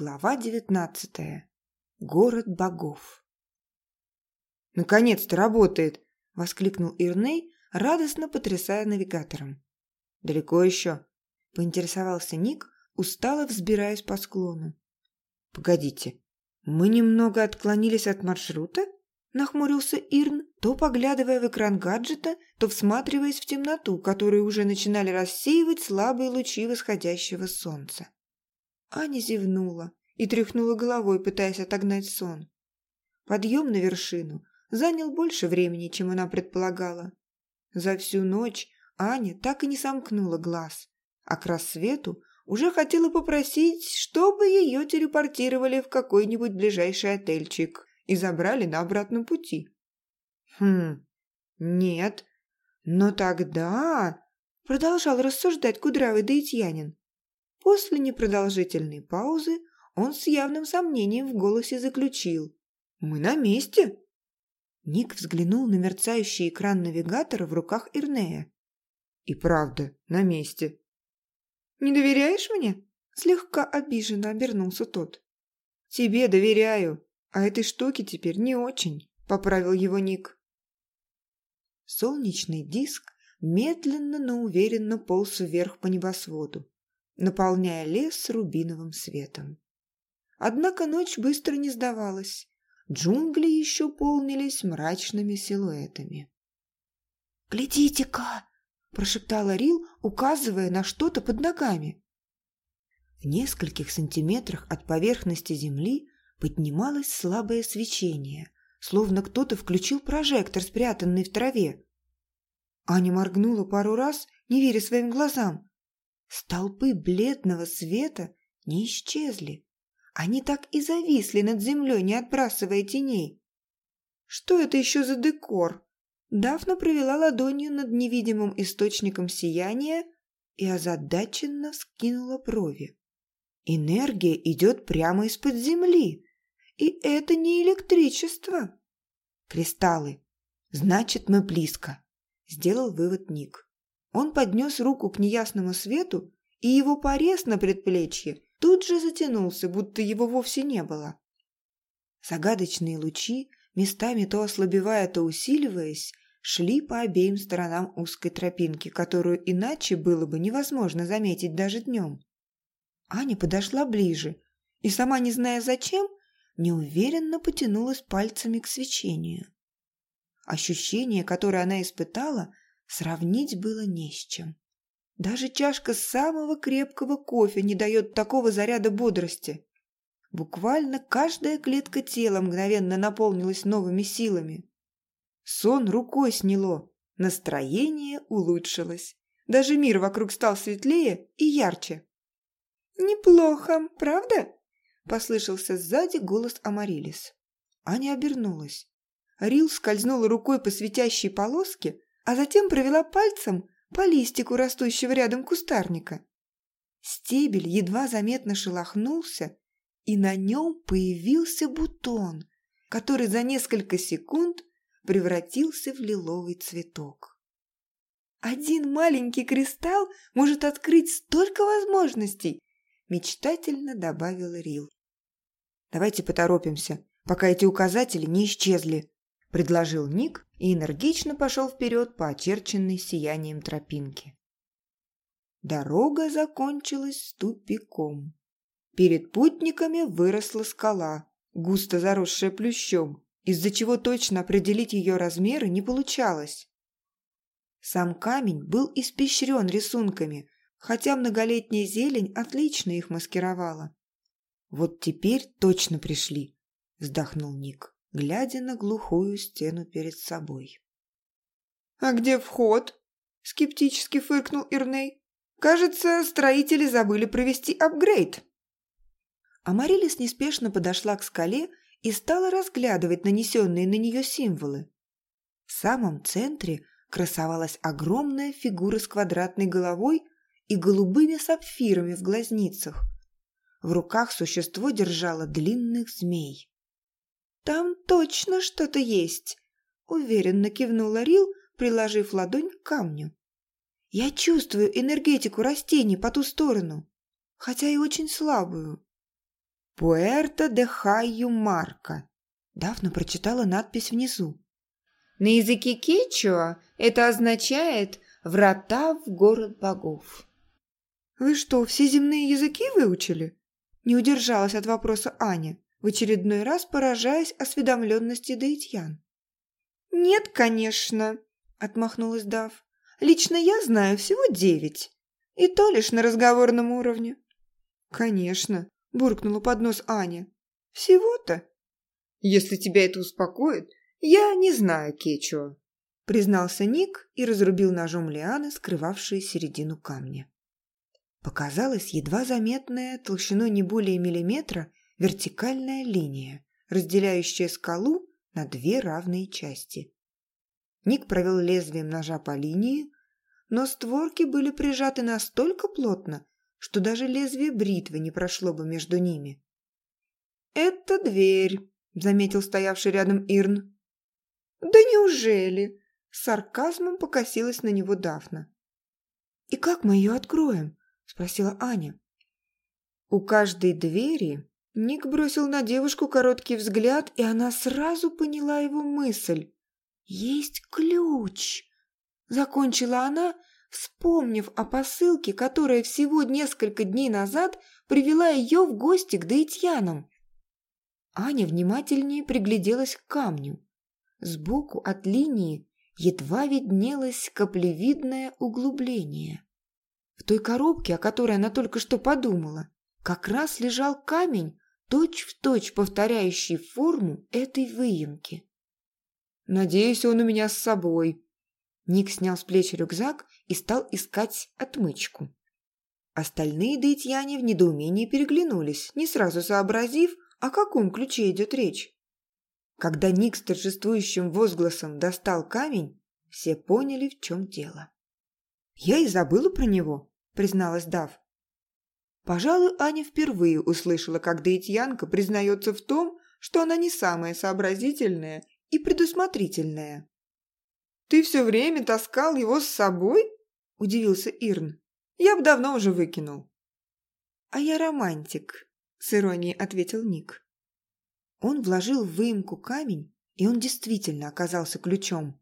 Глава девятнадцатая. Город богов. «Наконец-то работает!» – воскликнул Ирней, радостно потрясая навигатором. «Далеко еще?» – поинтересовался Ник, устало взбираясь по склону. «Погодите, мы немного отклонились от маршрута?» – нахмурился Ирн, то поглядывая в экран гаджета, то всматриваясь в темноту, которую уже начинали рассеивать слабые лучи восходящего солнца. Аня зевнула и тряхнула головой, пытаясь отогнать сон. Подъем на вершину занял больше времени, чем она предполагала. За всю ночь Аня так и не сомкнула глаз, а к рассвету уже хотела попросить, чтобы ее телепортировали в какой-нибудь ближайший отельчик и забрали на обратном пути. «Хм, нет, но тогда...» Продолжал рассуждать кудрявый даитьянин. После непродолжительной паузы он с явным сомнением в голосе заключил. «Мы на месте!» Ник взглянул на мерцающий экран навигатора в руках Ирнея. «И правда, на месте!» «Не доверяешь мне?» Слегка обиженно обернулся тот. «Тебе доверяю, а этой штуке теперь не очень», — поправил его Ник. Солнечный диск медленно, но уверенно полз вверх по небосводу наполняя лес рубиновым светом. Однако ночь быстро не сдавалась. Джунгли еще полнились мрачными силуэтами. «Глядите-ка!» – прошептала Рил, указывая на что-то под ногами. В нескольких сантиметрах от поверхности земли поднималось слабое свечение, словно кто-то включил прожектор, спрятанный в траве. Аня моргнула пару раз, не веря своим глазам. Столпы бледного света не исчезли. Они так и зависли над землей, не отбрасывая теней. Что это еще за декор? Дафна провела ладонью над невидимым источником сияния и озадаченно вскинула брови. Энергия идет прямо из-под земли, и это не электричество. Кристаллы. Значит, мы близко, сделал вывод Ник. Он поднес руку к неясному свету, и его порез на предплечье тут же затянулся, будто его вовсе не было. Загадочные лучи, местами то ослабевая, то усиливаясь, шли по обеим сторонам узкой тропинки, которую иначе было бы невозможно заметить даже днем. Аня подошла ближе и, сама не зная зачем, неуверенно потянулась пальцами к свечению. Ощущение, которое она испытала – Сравнить было не с чем. Даже чашка самого крепкого кофе не дает такого заряда бодрости. Буквально каждая клетка тела мгновенно наполнилась новыми силами. Сон рукой сняло, настроение улучшилось. Даже мир вокруг стал светлее и ярче. «Неплохо, правда?» – послышался сзади голос Амарилис. Аня обернулась. Рил скользнула рукой по светящей полоске, а затем провела пальцем по листику растущего рядом кустарника. Стебель едва заметно шелохнулся, и на нем появился бутон, который за несколько секунд превратился в лиловый цветок. «Один маленький кристалл может открыть столько возможностей!» мечтательно добавила Рил. «Давайте поторопимся, пока эти указатели не исчезли», – предложил Ник и энергично пошел вперед по очерченной сиянием тропинке. Дорога закончилась тупиком. Перед путниками выросла скала, густо заросшая плющом, из-за чего точно определить ее размеры не получалось. Сам камень был испещрен рисунками, хотя многолетняя зелень отлично их маскировала. «Вот теперь точно пришли», – вздохнул Ник глядя на глухую стену перед собой. «А где вход?» – скептически фыркнул Ирней. «Кажется, строители забыли провести апгрейд». Амарилис неспешно подошла к скале и стала разглядывать нанесенные на нее символы. В самом центре красовалась огромная фигура с квадратной головой и голубыми сапфирами в глазницах. В руках существо держало длинных змей. «Там точно что-то есть», — уверенно кивнула Рил, приложив ладонь к камню. «Я чувствую энергетику растений по ту сторону, хотя и очень слабую». «Пуэрто де Хайю Марка». Дафна прочитала надпись внизу. На языке кечуа это означает «врата в город богов». «Вы что, все земные языки выучили?» Не удержалась от вопроса Аня, в очередной раз поражаясь осведомленности Даитьян. «Нет, конечно», — отмахнулась Дав. «Лично я знаю всего девять, и то лишь на разговорном уровне». «Конечно», — буркнула под нос Аня. «Всего-то?» «Если тебя это успокоит, я не знаю кечуа», — признался Ник и разрубил ножом лианы, скрывавшие середину камня. Показалась едва заметная, толщиной не более миллиметра, вертикальная линия, разделяющая скалу на две равные части. Ник провел лезвием ножа по линии, но створки были прижаты настолько плотно, что даже лезвие бритвы не прошло бы между ними. «Это дверь», — заметил стоявший рядом Ирн. «Да неужели?» — сарказмом покосилась на него Дафна. «И как мы ее откроем?» спросила Аня. У каждой двери Ник бросил на девушку короткий взгляд, и она сразу поняла его мысль. «Есть ключ!» Закончила она, вспомнив о посылке, которая всего несколько дней назад привела ее в гости к Даитьянам. Аня внимательнее пригляделась к камню. Сбоку от линии едва виднелось каплевидное углубление. В той коробке, о которой она только что подумала, как раз лежал камень, точь-в-точь точь повторяющий форму этой выемки. «Надеюсь, он у меня с собой». Ник снял с плеч рюкзак и стал искать отмычку. Остальные дейтьяне в недоумении переглянулись, не сразу сообразив, о каком ключе идет речь. Когда Ник с торжествующим возгласом достал камень, все поняли, в чем дело. «Я и забыла про него», – призналась Дав. Пожалуй, Аня впервые услышала, как Даитьянка признается в том, что она не самая сообразительная и предусмотрительная. «Ты все время таскал его с собой?» – удивился Ирн. «Я бы давно уже выкинул». «А я романтик», – с иронией ответил Ник. Он вложил в выемку камень, и он действительно оказался ключом.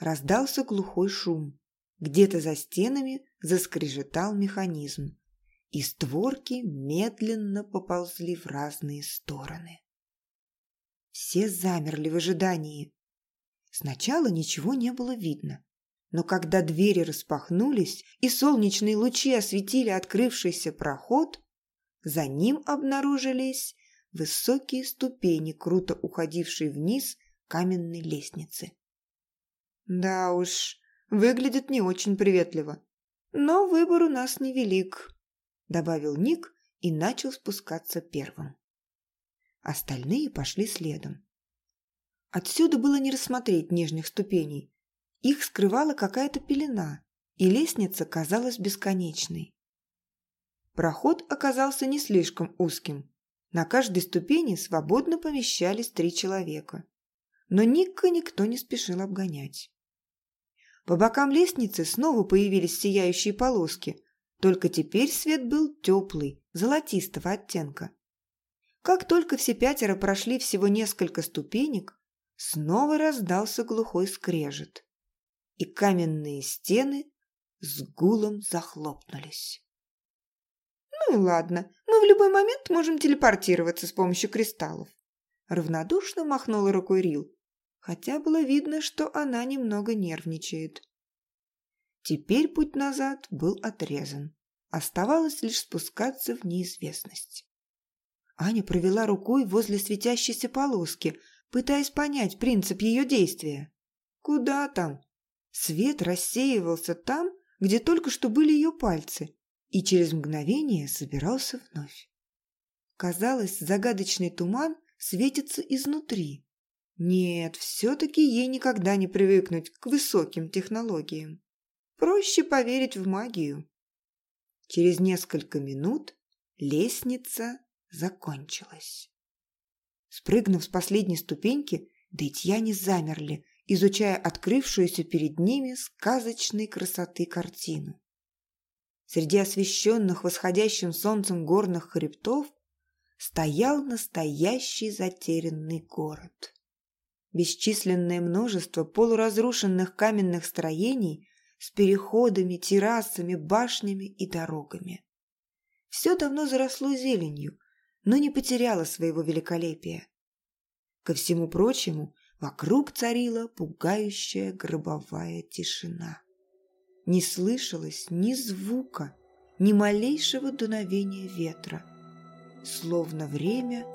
Раздался глухой шум. Где-то за стенами заскрежетал механизм, и створки медленно поползли в разные стороны. Все замерли в ожидании. Сначала ничего не было видно, но когда двери распахнулись и солнечные лучи осветили открывшийся проход, за ним обнаружились высокие ступени, круто уходившие вниз каменной лестницы. Да уж, Выглядит не очень приветливо. Но выбор у нас невелик», — добавил Ник и начал спускаться первым. Остальные пошли следом. Отсюда было не рассмотреть нижних ступеней. Их скрывала какая-то пелена, и лестница казалась бесконечной. Проход оказался не слишком узким. На каждой ступени свободно помещались три человека. Но Ника никто не спешил обгонять. По бокам лестницы снова появились сияющие полоски, только теперь свет был теплый, золотистого оттенка. Как только все пятеро прошли всего несколько ступенек, снова раздался глухой скрежет, и каменные стены с гулом захлопнулись. «Ну и ладно, мы в любой момент можем телепортироваться с помощью кристаллов», равнодушно махнула рукой Рил, хотя было видно, что она немного нервничает. Теперь путь назад был отрезан. Оставалось лишь спускаться в неизвестность. Аня провела рукой возле светящейся полоски, пытаясь понять принцип ее действия. Куда там? Свет рассеивался там, где только что были ее пальцы, и через мгновение собирался вновь. Казалось, загадочный туман светится изнутри, нет, все-таки ей никогда не привыкнуть к высоким технологиям. Проще поверить в магию. Через несколько минут лестница закончилась. Спрыгнув с последней ступеньки, дейтьяне замерли, изучая открывшуюся перед ними сказочной красоты картину. Среди освещенных восходящим солнцем горных хребтов стоял настоящий затерянный город. Бесчисленное множество полуразрушенных каменных строений с переходами, террасами, башнями и дорогами. Все давно заросло зеленью, но не потеряло своего великолепия. Ко всему прочему, вокруг царила пугающая гробовая тишина. Не слышалось ни звука, ни малейшего дуновения ветра, словно время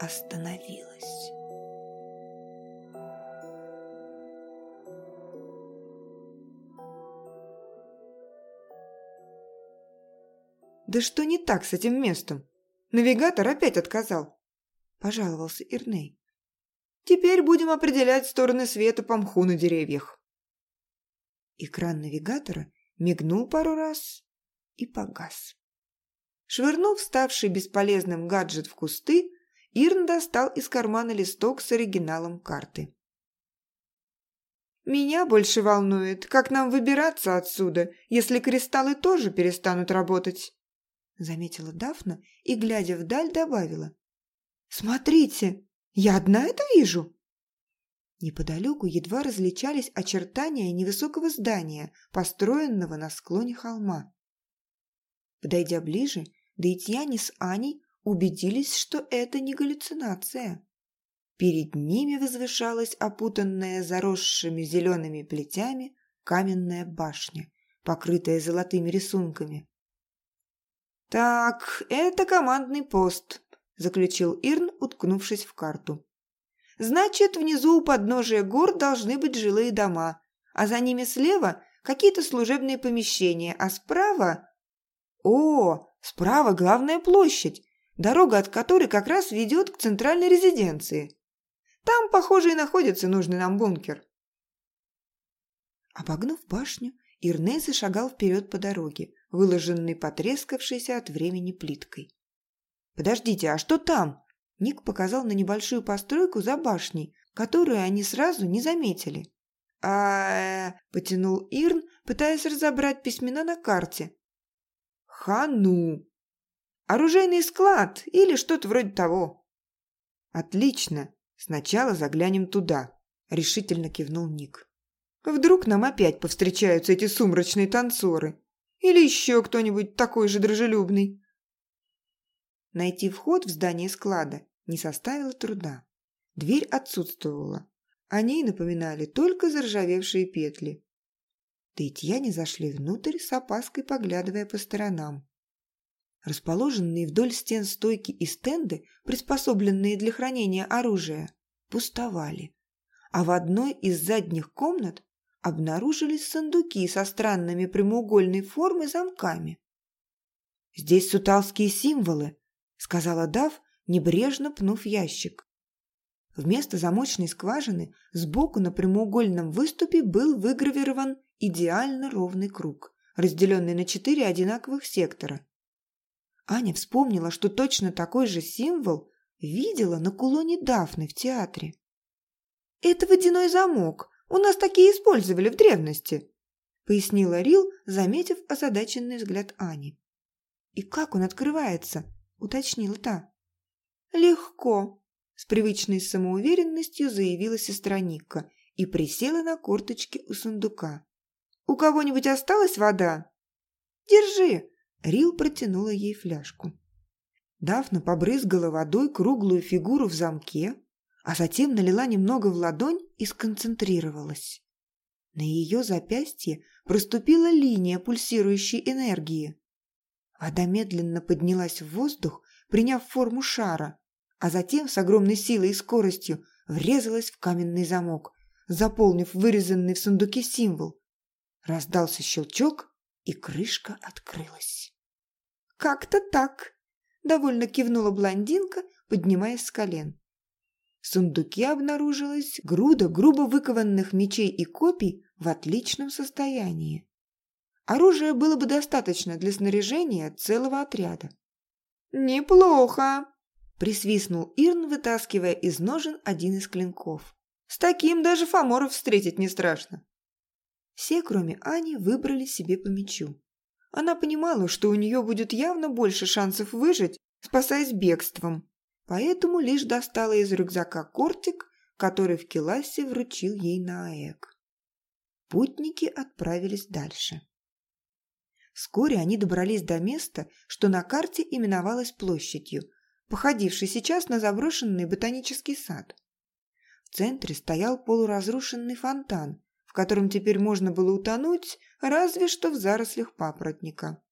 остановилось. «Да что не так с этим местом? Навигатор опять отказал!» – пожаловался Ирней. «Теперь будем определять стороны света по мху на деревьях». Экран навигатора мигнул пару раз и погас. Швырнув ставший бесполезным гаджет в кусты, Ирн достал из кармана листок с оригиналом карты. «Меня больше волнует, как нам выбираться отсюда, если кристаллы тоже перестанут работать», заметила Дафна и, глядя вдаль, добавила. «Смотрите, я одна это вижу!» Неподалеку едва различались очертания невысокого здания, построенного на склоне холма. Подойдя ближе, Дейтьяне с Аней убедились, что это не галлюцинация. Перед ними возвышалась опутанная заросшими зелеными плетями каменная башня, покрытая золотыми рисунками. «Так, это командный пост», – заключил Ирн, уткнувшись в карту. «Значит, внизу у подножия гор должны быть жилые дома, а за ними слева какие-то служебные помещения, а справа о, справа главная площадь, дорога от которой как раз ведет к центральной резиденции. Там, похоже, и находится нужный нам бункер. Обогнув башню, Ирней зашагал вперед по дороге, выложенной потрескавшейся от времени плиткой. «Подождите, а что там?» Ник показал на небольшую постройку за башней, которую они сразу не заметили. а потянул Ирн, пытаясь разобрать письмена на карте. Хану. Оружейный склад или что-то вроде того. Отлично. Сначала заглянем туда, решительно кивнул Ник. Вдруг нам опять повстречаются эти сумрачные танцоры. Или еще кто-нибудь такой же дружелюбный. Найти вход в здание склада не составило труда. Дверь отсутствовала. О ней напоминали только заржавевшие петли. Таитьяне зашли внутрь с опаской, поглядывая по сторонам. Расположенные вдоль стен стойки и стенды, приспособленные для хранения оружия, пустовали. А в одной из задних комнат обнаружились сундуки со странными прямоугольной формы замками. «Здесь суталские символы», — сказала Дав, небрежно пнув ящик. Вместо замочной скважины сбоку на прямоугольном выступе был выгравирован идеально ровный круг, разделенный на четыре одинаковых сектора. Аня вспомнила, что точно такой же символ видела на кулоне Дафны в театре. «Это водяной замок. У нас такие использовали в древности», — пояснила Рил, заметив озадаченный взгляд Ани. «И как он открывается?» — уточнила та. «Легко», — с привычной самоуверенностью заявила сестра Ника и присела на корточки у сундука. У кого-нибудь осталась вода? Держи!» Рил протянула ей фляжку. Дафна побрызгала водой круглую фигуру в замке, а затем налила немного в ладонь и сконцентрировалась. На ее запястье проступила линия пульсирующей энергии. Вода медленно поднялась в воздух, приняв форму шара, а затем с огромной силой и скоростью врезалась в каменный замок, заполнив вырезанный в сундуке символ, Раздался щелчок, и крышка открылась. «Как-то так!» – довольно кивнула блондинка, поднимаясь с колен. В сундуке обнаружилась груда грубо выкованных мечей и копий в отличном состоянии. Оружия было бы достаточно для снаряжения целого отряда. «Неплохо!» – присвистнул Ирн, вытаскивая из ножен один из клинков. «С таким даже фаморов встретить не страшно!» Все, кроме Ани, выбрали себе по мячу. Она понимала, что у нее будет явно больше шансов выжить, спасаясь бегством, поэтому лишь достала из рюкзака кортик, который в Келасе вручил ей на АЭК. Путники отправились дальше. Вскоре они добрались до места, что на карте именовалось площадью, походившей сейчас на заброшенный ботанический сад. В центре стоял полуразрушенный фонтан, в котором теперь можно было утонуть, разве что в зарослях папоротника.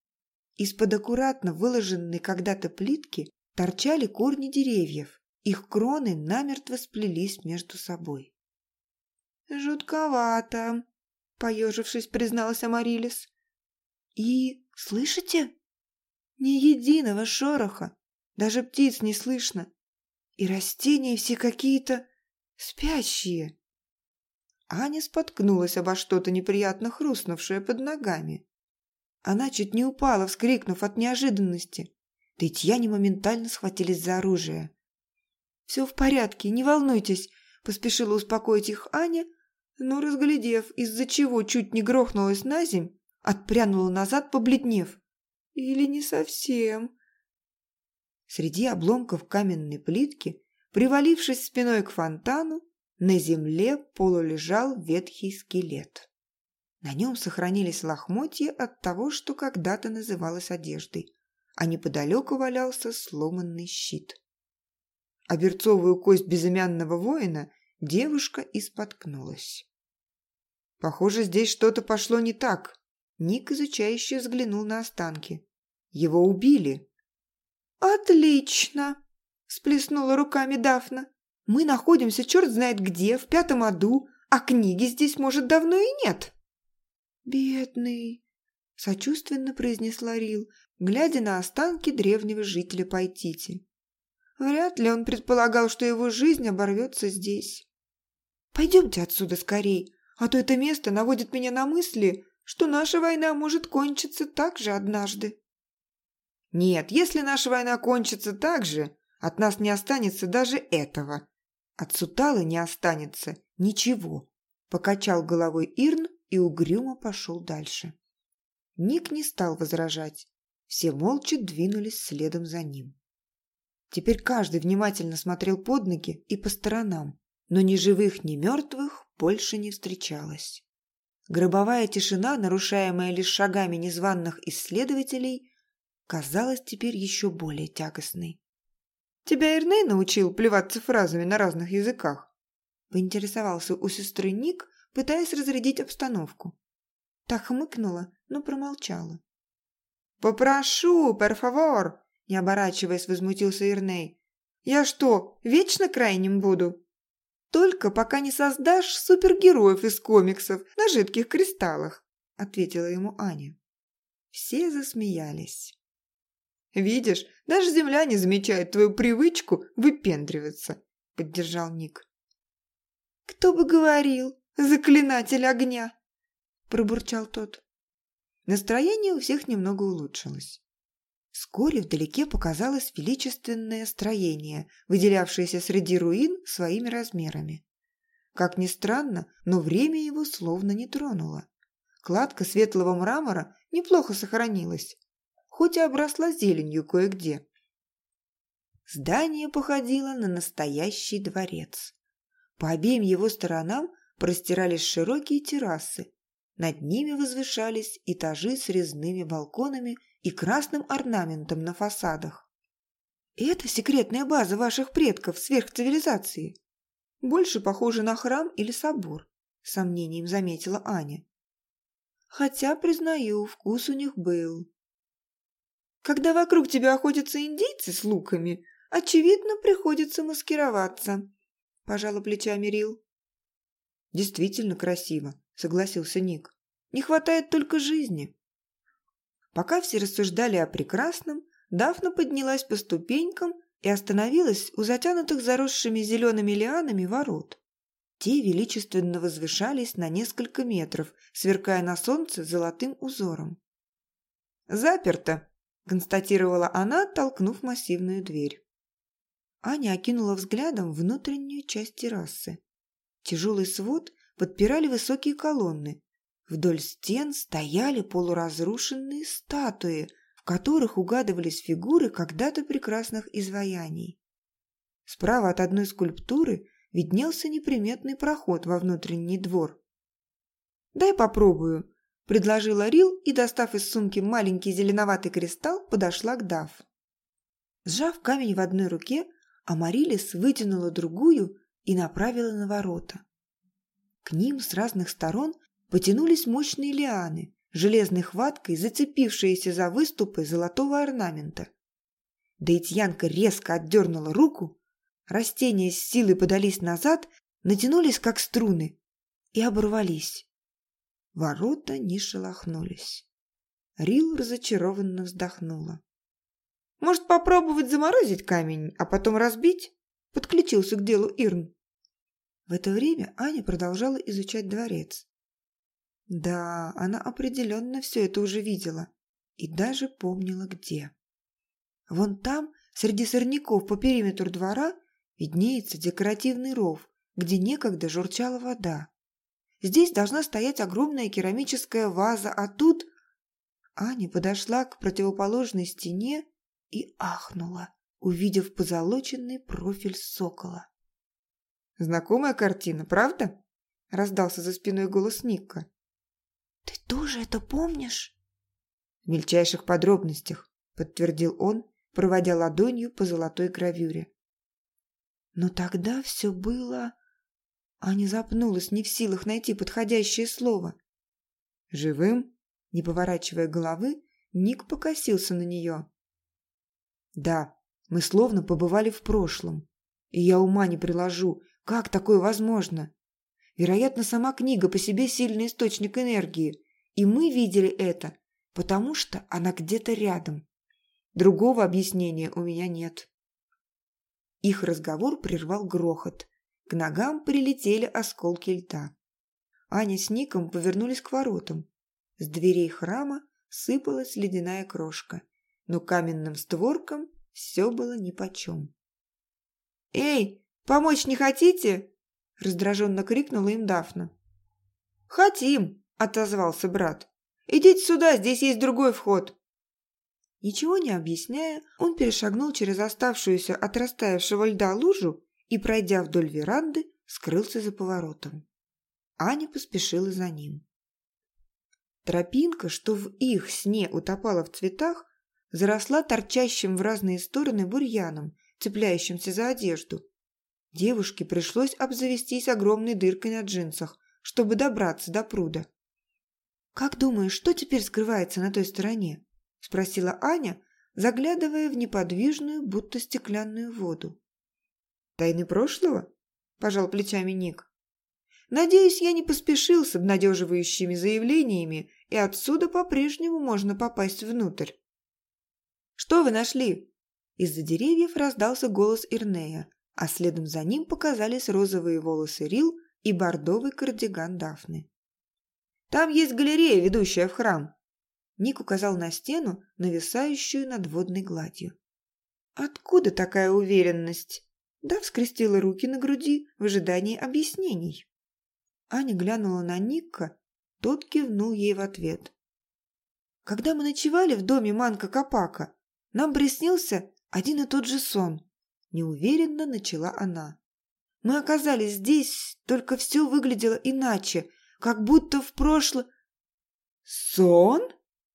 Из-под аккуратно выложенной когда-то плитки торчали корни деревьев, их кроны намертво сплелись между собой. «Жутковато», — поежившись, призналась Амарилис. «И... слышите? Ни единого шороха, даже птиц не слышно. И растения все какие-то спящие». Аня споткнулась обо что-то неприятно хрустнувшее под ногами. Она чуть не упала, вскрикнув от неожиданности. Тытьяне моментально схватились за оружие. «Все в порядке, не волнуйтесь», – поспешила успокоить их Аня, но, разглядев, из-за чего чуть не грохнулась на земь, отпрянула назад, побледнев. «Или не совсем?» Среди обломков каменной плитки, привалившись спиной к фонтану, на земле полулежал ветхий скелет. На нем сохранились лохмотья от того, что когда-то называлось одеждой, а неподалеку валялся сломанный щит. А берцовую кость безымянного воина девушка и споткнулась. Похоже, здесь что-то пошло не так. Ник изучающе взглянул на останки. Его убили. «Отлично!» – сплеснула руками Дафна. Мы находимся черт знает где, в пятом аду, а книги здесь, может, давно и нет». «Бедный», — сочувственно произнесла Рил, глядя на останки древнего жителя Пайтити. Вряд ли он предполагал, что его жизнь оборвется здесь. «Пойдемте отсюда скорей, а то это место наводит меня на мысли, что наша война может кончиться так же однажды». «Нет, если наша война кончится так же, от нас не останется даже этого», от Суталы не останется ничего. Покачал головой Ирн и угрюмо пошел дальше. Ник не стал возражать. Все молча двинулись следом за ним. Теперь каждый внимательно смотрел под ноги и по сторонам, но ни живых, ни мертвых больше не встречалось. Гробовая тишина, нарушаемая лишь шагами незваных исследователей, казалась теперь еще более тягостной. Тебя Эрней научил плеваться фразами на разных языках?» Поинтересовался у сестры Ник, пытаясь разрядить обстановку. Так хмыкнула, но промолчала. «Попрошу, перфавор!» Не оборачиваясь, возмутился Ирней. «Я что, вечно крайним буду?» «Только пока не создашь супергероев из комиксов на жидких кристаллах», ответила ему Аня. Все засмеялись. «Видишь, даже земля не замечает твою привычку выпендриваться», — поддержал Ник. «Кто бы говорил, заклинатель огня!» — пробурчал тот. Настроение у всех немного улучшилось. Вскоре вдалеке показалось величественное строение, выделявшееся среди руин своими размерами. Как ни странно, но время его словно не тронуло. Кладка светлого мрамора неплохо сохранилась, хоть и обросла зеленью кое-где. Здание походило на настоящий дворец. По обеим его сторонам простирались широкие террасы. Над ними возвышались этажи с резными балконами и красным орнаментом на фасадах. «Это секретная база ваших предков сверхцивилизации. Больше похоже на храм или собор», – сомнением заметила Аня. «Хотя, признаю, вкус у них был. Когда вокруг тебя охотятся индейцы с луками, очевидно, приходится маскироваться», – пожала плечами Рил. «Действительно красиво», – согласился Ник. «Не хватает только жизни». Пока все рассуждали о прекрасном, Дафна поднялась по ступенькам и остановилась у затянутых заросшими зелеными лианами ворот. Те величественно возвышались на несколько метров, сверкая на солнце золотым узором. «Заперто!» констатировала она, толкнув массивную дверь. Аня окинула взглядом внутреннюю часть террасы. Тяжелый свод подпирали высокие колонны. Вдоль стен стояли полуразрушенные статуи, в которых угадывались фигуры когда-то прекрасных изваяний. Справа от одной скульптуры виднелся неприметный проход во внутренний двор. «Дай попробую», – предложила Рил и, достав из сумки маленький зеленоватый кристалл, подошла к Дав. Сжав камень в одной руке, Амарилис вытянула другую и направила на ворота. К ним с разных сторон потянулись мощные лианы, железной хваткой зацепившиеся за выступы золотого орнамента. Дейтьянка резко отдернула руку, растения с силой подались назад, натянулись как струны и оборвались. Ворота не шелохнулись. Рил разочарованно вздохнула. «Может, попробовать заморозить камень, а потом разбить?» Подключился к делу Ирн. В это время Аня продолжала изучать дворец. Да, она определенно все это уже видела и даже помнила где. Вон там, среди сорняков по периметру двора, виднеется декоративный ров, где некогда журчала вода. Здесь должна стоять огромная керамическая ваза, а тут... Аня подошла к противоположной стене и ахнула, увидев позолоченный профиль сокола. «Знакомая картина, правда?» – раздался за спиной голос Никка. «Ты тоже это помнишь?» «В мельчайших подробностях», – подтвердил он, проводя ладонью по золотой гравюре. Но тогда все было... Аня запнулась, не в силах найти подходящее слово. «Живым?» – не поворачивая головы, Ник покосился на нее. «Да, мы словно побывали в прошлом, и я ума не приложу, как такое возможно?» Вероятно, сама книга по себе сильный источник энергии, и мы видели это, потому что она где-то рядом. Другого объяснения у меня нет. Их разговор прервал грохот. К ногам прилетели осколки льда. Аня с Ником повернулись к воротам. С дверей храма сыпалась ледяная крошка, но каменным створкам все было нипочем. «Эй, помочь не хотите?» – раздраженно крикнула им Дафна. «Хотим!» – отозвался брат. «Идите сюда, здесь есть другой вход!» Ничего не объясняя, он перешагнул через оставшуюся от растаявшего льда лужу и, пройдя вдоль веранды, скрылся за поворотом. Аня поспешила за ним. Тропинка, что в их сне утопала в цветах, заросла торчащим в разные стороны бурьяном, цепляющимся за одежду, Девушке пришлось обзавестись огромной дыркой на джинсах, чтобы добраться до пруда. «Как думаешь, что теперь скрывается на той стороне?» – спросила Аня, заглядывая в неподвижную, будто стеклянную воду. «Тайны прошлого?» – пожал плечами Ник. «Надеюсь, я не поспешил с обнадеживающими заявлениями, и отсюда по-прежнему можно попасть внутрь». «Что вы нашли?» Из-за деревьев раздался голос Ирнея, а следом за ним показались розовые волосы Рил и бордовый кардиган Дафны. «Там есть галерея, ведущая в храм!» Ник указал на стену, нависающую над водной гладью. «Откуда такая уверенность?» Дав скрестила руки на груди в ожидании объяснений. Аня глянула на Ника, тот кивнул ей в ответ. «Когда мы ночевали в доме Манка Капака, нам приснился один и тот же сон. Неуверенно начала она. Мы оказались здесь, только все выглядело иначе, как будто в прошлом... Сон?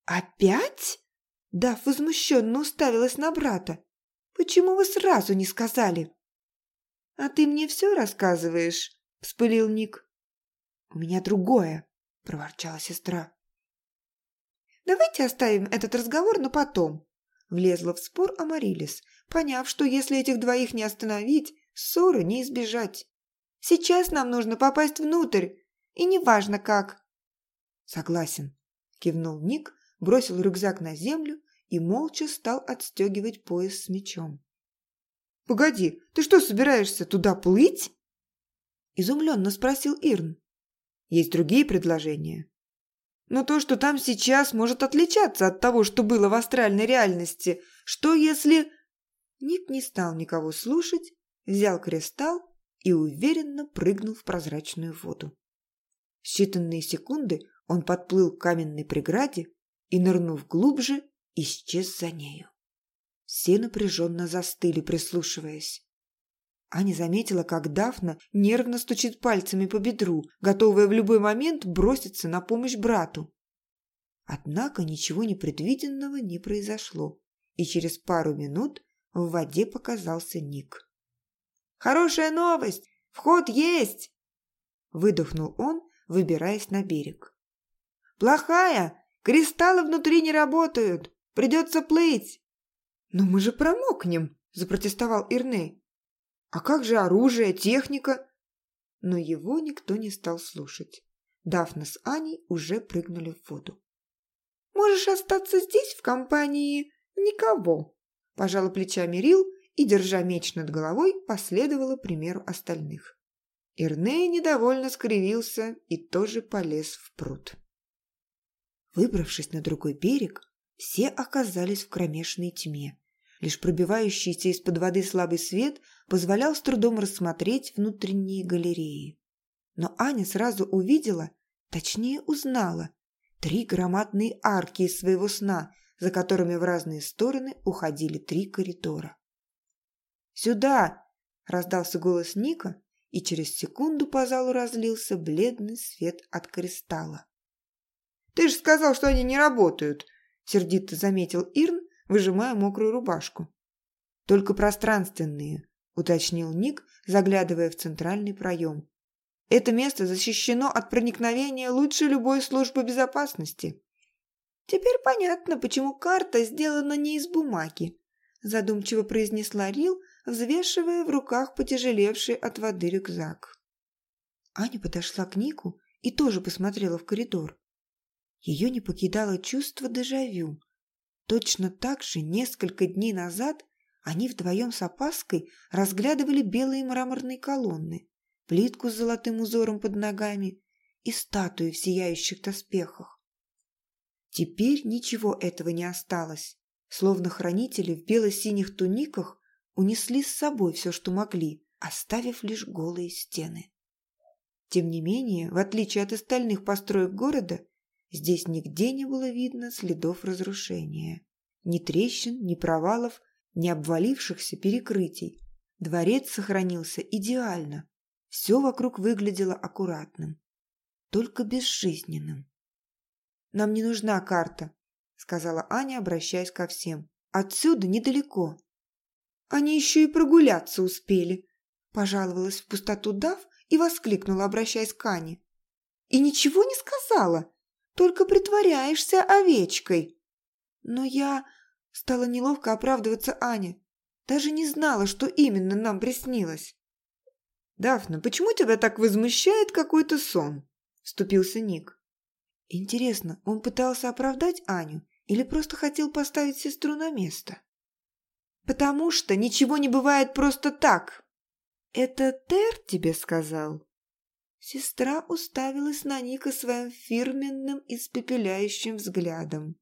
Опять? Да, возмущенно уставилась на брата. Почему вы сразу не сказали? А ты мне все рассказываешь? Вспылил Ник. У меня другое, проворчала сестра. Давайте оставим этот разговор на потом. Влезла в спор Амарилис, поняв, что если этих двоих не остановить, ссоры не избежать. Сейчас нам нужно попасть внутрь, и неважно как. Согласен, кивнул Ник, бросил рюкзак на землю и молча стал отстегивать пояс с мечом. «Погоди, ты что, собираешься туда плыть?» Изумленно спросил Ирн. «Есть другие предложения?» «Но то, что там сейчас, может отличаться от того, что было в астральной реальности. Что если...» Ник не стал никого слушать, взял кристалл и уверенно прыгнул в прозрачную воду. В считанные секунды он подплыл к каменной преграде и, нырнув глубже, исчез за нею. Все напряженно застыли, прислушиваясь. Аня заметила, как Дафна нервно стучит пальцами по бедру, готовая в любой момент броситься на помощь брату. Однако ничего непредвиденного не произошло, и через пару минут в воде показался Ник. «Хорошая новость! Вход есть!» Выдохнул он, выбираясь на берег. «Плохая! Кристаллы внутри не работают! Придется плыть!» «Но мы же промокнем!» – запротестовал Ирней. «А как же оружие, техника?» Но его никто не стал слушать. Дафна с Аней уже прыгнули в воду. «Можешь остаться здесь в компании никого», – пожала плечами Рил и, держа меч над головой, последовала примеру остальных. Ирней недовольно скривился и тоже полез в пруд. Выбравшись на другой берег, все оказались в кромешной тьме. Лишь пробивающийся из-под воды слабый свет позволял с трудом рассмотреть внутренние галереи. Но Аня сразу увидела, точнее узнала, три громадные арки из своего сна, за которыми в разные стороны уходили три коридора. «Сюда!» – раздался голос Ника, и через секунду по залу разлился бледный свет от кристалла. «Ты же сказал, что они не работают!» – сердито заметил Ирн, выжимая мокрую рубашку. «Только пространственные», – уточнил Ник, заглядывая в центральный проем. «Это место защищено от проникновения лучше любой службы безопасности». «Теперь понятно, почему карта сделана не из бумаги», – задумчиво произнесла Рил, взвешивая в руках потяжелевший от воды рюкзак. Аня подошла к Нику и тоже посмотрела в коридор. Ее не покидало чувство дежавю. Точно так же несколько дней назад они вдвоем с опаской разглядывали белые мраморные колонны, плитку с золотым узором под ногами и статуи в сияющих доспехах. Теперь ничего этого не осталось, словно хранители в бело-синих туниках унесли с собой все, что могли, оставив лишь голые стены. Тем не менее, в отличие от остальных построек города, Здесь нигде не было видно следов разрушения. Ни трещин, ни провалов, ни обвалившихся перекрытий. Дворец сохранился идеально. Все вокруг выглядело аккуратным, только безжизненным. «Нам не нужна карта», — сказала Аня, обращаясь ко всем. «Отсюда недалеко». «Они еще и прогуляться успели», — пожаловалась в пустоту Дав и воскликнула, обращаясь к Ане. «И ничего не сказала?» Только притворяешься овечкой. Но я... Стала неловко оправдываться Аня. Даже не знала, что именно нам приснилось. «Дафна, почему тебя так возмущает какой-то сон?» Вступился Ник. Интересно, он пытался оправдать Аню или просто хотел поставить сестру на место? «Потому что ничего не бывает просто так!» «Это Тер тебе сказал?» Сестра уставилась на Ника своим фирменным испепеляющим взглядом.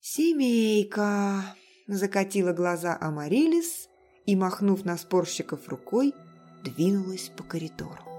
«Семейка!» – закатила глаза Амарилис и, махнув на спорщиков рукой, двинулась по коридору.